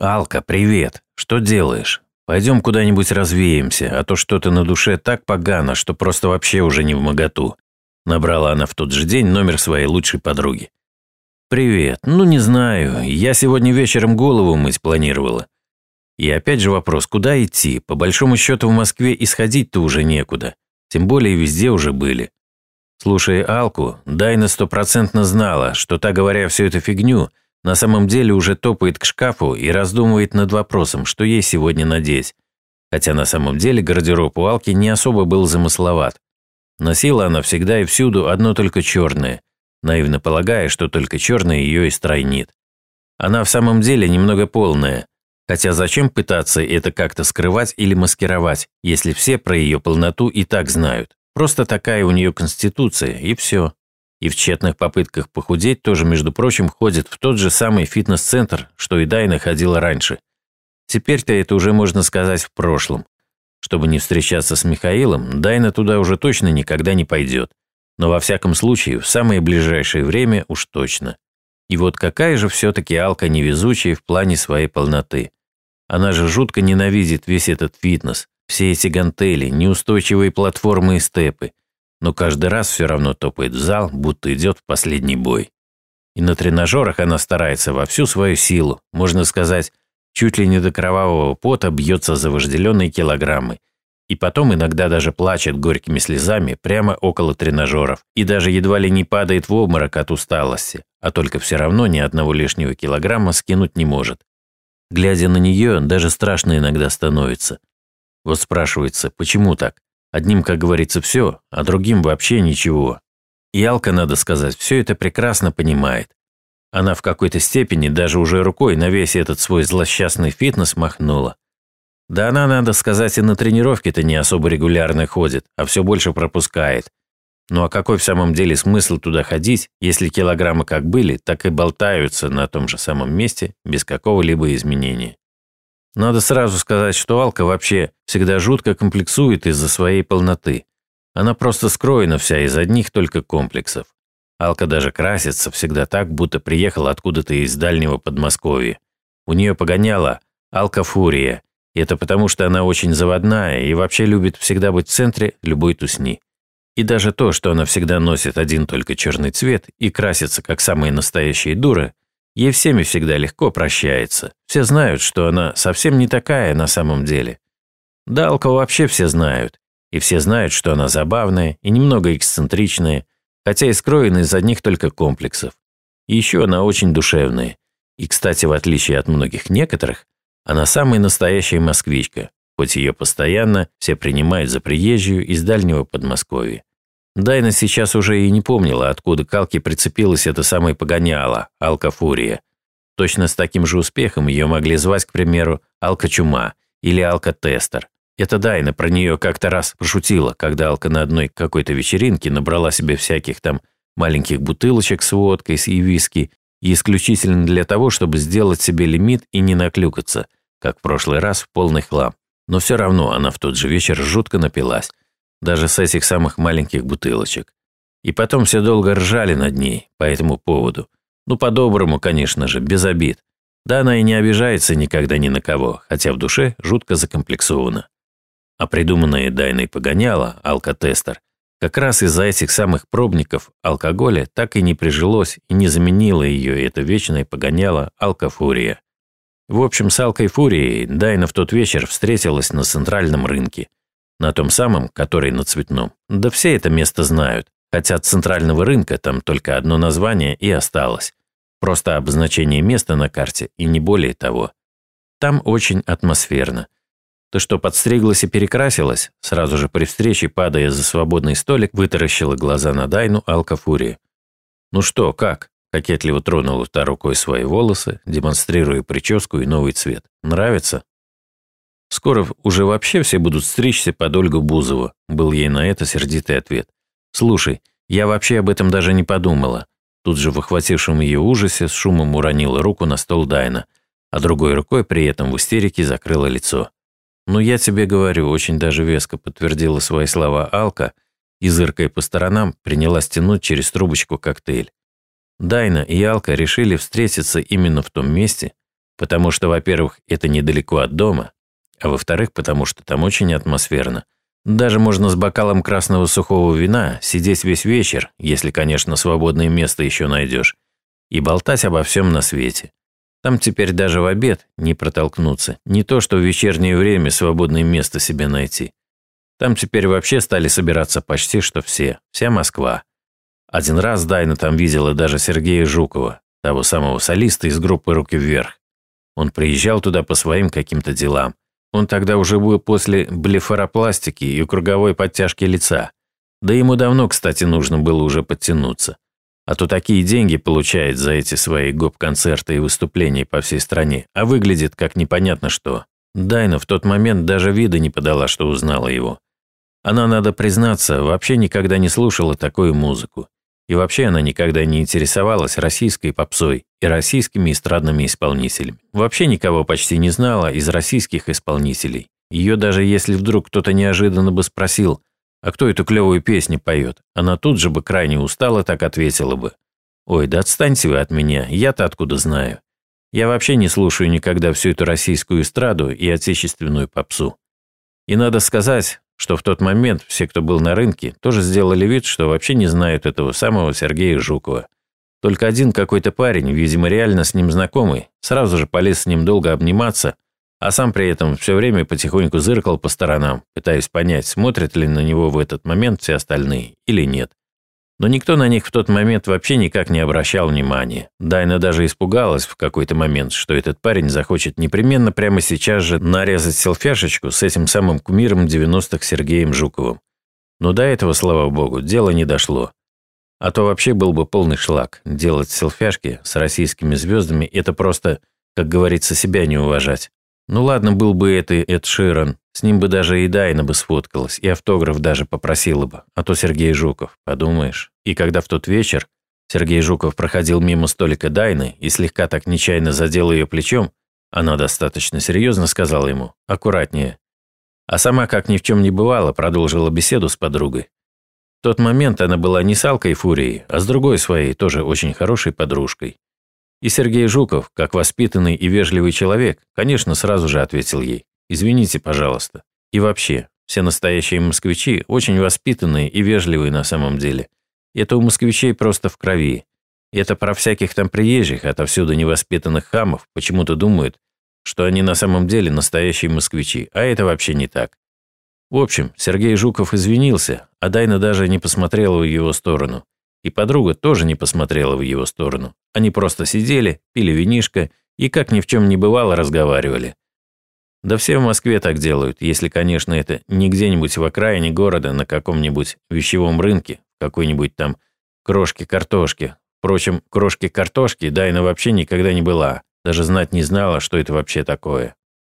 «Алка, привет! Что делаешь? Пойдем куда-нибудь развеемся, а то что-то на душе так погано, что просто вообще уже не в моготу». Набрала она в тот же день номер своей лучшей подруги. «Привет. Ну, не знаю. Я сегодня вечером голову мыть планировала. И опять же вопрос, куда идти? По большому счету в Москве исходить-то уже некуда. Тем более везде уже были. Слушая Алку, Дайна стопроцентно знала, что та, говоря всю эту фигню, на самом деле уже топает к шкафу и раздумывает над вопросом, что ей сегодня надеть. Хотя на самом деле гардероб у Алки не особо был замысловат. Носила она всегда и всюду одно только черное, наивно полагая, что только черное ее и стройнит. Она в самом деле немного полная, хотя зачем пытаться это как-то скрывать или маскировать, если все про ее полноту и так знают. Просто такая у нее конституция, и все. И в тщетных попытках похудеть тоже, между прочим, ходит в тот же самый фитнес-центр, что и Дайна ходила раньше. Теперь-то это уже можно сказать в прошлом. Чтобы не встречаться с Михаилом, Дайна туда уже точно никогда не пойдет. Но во всяком случае, в самое ближайшее время уж точно. И вот какая же все-таки Алка невезучая в плане своей полноты. Она же жутко ненавидит весь этот фитнес, все эти гантели, неустойчивые платформы и степы, но каждый раз все равно топает в зал, будто идет в последний бой. И на тренажерах она старается во всю свою силу, можно сказать, чуть ли не до кровавого пота бьется за вожделенные килограммы. И потом иногда даже плачет горькими слезами прямо около тренажеров. И даже едва ли не падает в обморок от усталости, а только все равно ни одного лишнего килограмма скинуть не может. Глядя на нее, даже страшно иногда становится. Вот спрашивается, почему так? Одним, как говорится, все, а другим вообще ничего. И Алка, надо сказать, все это прекрасно понимает. Она в какой-то степени даже уже рукой на весь этот свой злосчастный фитнес махнула. Да она, надо сказать, и на тренировки-то не особо регулярно ходит, а все больше пропускает. Ну а какой в самом деле смысл туда ходить, если килограммы как были, так и болтаются на том же самом месте без какого-либо изменения? Надо сразу сказать, что Алка вообще всегда жутко комплексует из-за своей полноты. Она просто скроена вся из одних только комплексов. Алка даже красится всегда так, будто приехала откуда-то из дальнего Подмосковья. У нее погоняла Алка-фурия. И это потому, что она очень заводная и вообще любит всегда быть в центре любой тусни. И даже то, что она всегда носит один только черный цвет и красится как самая настоящая дура, Ей всеми всегда легко прощается. Все знают, что она совсем не такая на самом деле. Далка вообще все знают. И все знают, что она забавная и немного эксцентричная, хотя и скроена из одних только комплексов. И еще она очень душевная. И, кстати, в отличие от многих некоторых, она самая настоящая москвичка, хоть ее постоянно все принимают за приезжую из дальнего Подмосковья. Дайна сейчас уже и не помнила, откуда к Алке прицепилась эта самая погоняла, Алка-фурия. Точно с таким же успехом ее могли звать, к примеру, Алка-чума или Алка-тестер. Это Дайна про нее как-то раз пошутила, когда Алка на одной какой-то вечеринке набрала себе всяких там маленьких бутылочек с водкой и виски, и исключительно для того, чтобы сделать себе лимит и не наклюкаться, как в прошлый раз в полный хлам. Но все равно она в тот же вечер жутко напилась даже с этих самых маленьких бутылочек. И потом все долго ржали над ней по этому поводу. Ну, по-доброму, конечно же, без обид. Да она и не обижается никогда ни на кого, хотя в душе жутко закомплексована. А придуманное Дайной погоняла, алкотестер, как раз из-за этих самых пробников алкоголя так и не прижилось и не заменила ее это вечное погоняло алкофурия. В общем, с Алкой Фурией Дайна в тот вечер встретилась на центральном рынке, на том самом, который на Цветном. Да все это место знают, хотя от центрального рынка там только одно название и осталось. Просто обозначение места на карте и не более того. Там очень атмосферно. То, что подстриглась и перекрасилась, сразу же при встрече, падая за свободный столик, вытаращила глаза на Дайну Алкафурия. «Ну что, как?» – кокетливо тронула та рукой свои волосы, демонстрируя прическу и новый цвет. «Нравится?» Скоро уже вообще все будут стричься под Ольгу Бузову, был ей на это сердитый ответ. Слушай, я вообще об этом даже не подумала. Тут же в охватившем ее ужасе с шумом уронила руку на стол Дайна, а другой рукой при этом в истерике закрыла лицо. «Ну, я тебе говорю», очень даже веско подтвердила свои слова Алка и, зыркая по сторонам, принялась тянуть через трубочку коктейль. Дайна и Алка решили встретиться именно в том месте, Потому что, во-первых, это недалеко от дома, а во-вторых, потому что там очень атмосферно. Даже можно с бокалом красного сухого вина сидеть весь вечер, если, конечно, свободное место еще найдешь, и болтать обо всем на свете. Там теперь даже в обед не протолкнуться, не то что в вечернее время свободное место себе найти. Там теперь вообще стали собираться почти что все, вся Москва. Один раз Дайна там видела даже Сергея Жукова, того самого солиста из группы «Руки вверх». Он приезжал туда по своим каким-то делам. Он тогда уже был после блефаропластики и круговой подтяжки лица. Да ему давно, кстати, нужно было уже подтянуться. А то такие деньги получает за эти свои гоп-концерты и выступления по всей стране, а выглядит как непонятно что. Дайна в тот момент даже вида не подала, что узнала его. Она, надо признаться, вообще никогда не слушала такую музыку. И вообще она никогда не интересовалась российской попсой и российскими эстрадными исполнителями. Вообще никого почти не знала из российских исполнителей. Ее даже если вдруг кто-то неожиданно бы спросил, а кто эту клевую песню поет? Она тут же бы крайне устала так ответила бы. Ой, да отстаньте вы от меня, я-то откуда знаю. Я вообще не слушаю никогда всю эту российскую эстраду и отечественную попсу. И надо сказать, что в тот момент все, кто был на рынке, тоже сделали вид, что вообще не знают этого самого Сергея Жукова. Только один какой-то парень, видимо, реально с ним знакомый, сразу же полез с ним долго обниматься – а сам при этом все время потихоньку зыркал по сторонам, пытаясь понять, смотрят ли на него в этот момент все остальные или нет. Но никто на них в тот момент вообще никак не обращал внимания. Дайна даже испугалась в какой-то момент, что этот парень захочет непременно прямо сейчас же нарезать селфяшечку с этим самым кумиром 90-х Сергеем Жуковым. Но до этого, слава богу, дело не дошло. А то вообще был бы полный шлак. Делать селфяшки с российскими звездами – это просто, как говорится, себя не уважать. Ну ладно, был бы это Эд Ширан, с ним бы даже и Дайна бы сфоткалась, и автограф даже попросила бы, а то Сергей Жуков, подумаешь. И когда в тот вечер Сергей Жуков проходил мимо столика Дайны и слегка так нечаянно задел ее плечом, она достаточно серьезно сказала ему «аккуратнее». А сама, как ни в чем не бывало, продолжила беседу с подругой. В тот момент она была не с Алкой Фурией, а с другой своей, тоже очень хорошей подружкой. И Сергей Жуков, как воспитанный и вежливый человек, конечно, сразу же ответил ей «Извините, пожалуйста». И вообще, все настоящие москвичи очень воспитанные и вежливые на самом деле. Это у москвичей просто в крови. И это про всяких там приезжих, отовсюду невоспитанных хамов почему-то думают, что они на самом деле настоящие москвичи, а это вообще не так. В общем, Сергей Жуков извинился, а Дайна даже не посмотрела в его сторону. И подруга тоже не посмотрела в его сторону. Они просто сидели, пили винишко и, как ни в чем не бывало, разговаривали. Да все в Москве так делают, если, конечно, это не где-нибудь в окраине города на каком-нибудь вещевом рынке, какой-нибудь там крошки-картошки. Впрочем, крошки-картошки Дайна вообще никогда не была, даже знать не знала, что это вообще такое.